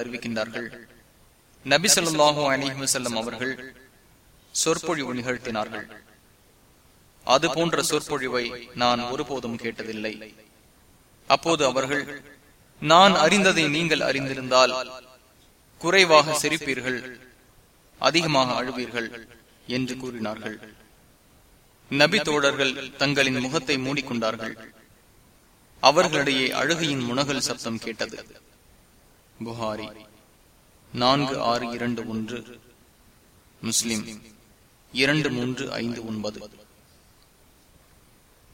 அறிவிக்கின்றார்கள் நபி சொல்லாஹு அலிஹி செல்லம் அவர்கள் சொற்பொழிவு நிகழ்த்தினார்கள். அது போன்ற சொற்பொழிவை நான் ஒருபோதும் கேட்டதில்லை. அப்போது அவர்கள் நான் அறிந்ததை நீங்கள் அறிந்திருந்தால் குறைவாக சிரிப்பீர்கள் அதிகமாக அழுவீர்கள் என்று கூறினார்கள். நபி தோழர்கள் தங்களின் முகத்தை மூடிக்கொண்டார்கள். அவர்களிடையே அழுகையின் முனகல் சப்தம் கேட்டது. புகாரி நான்கு ஆறு இரண்டு ஒன்று முஸ்லிம் இரண்டு மூன்று ஐந்து ஒன்பது.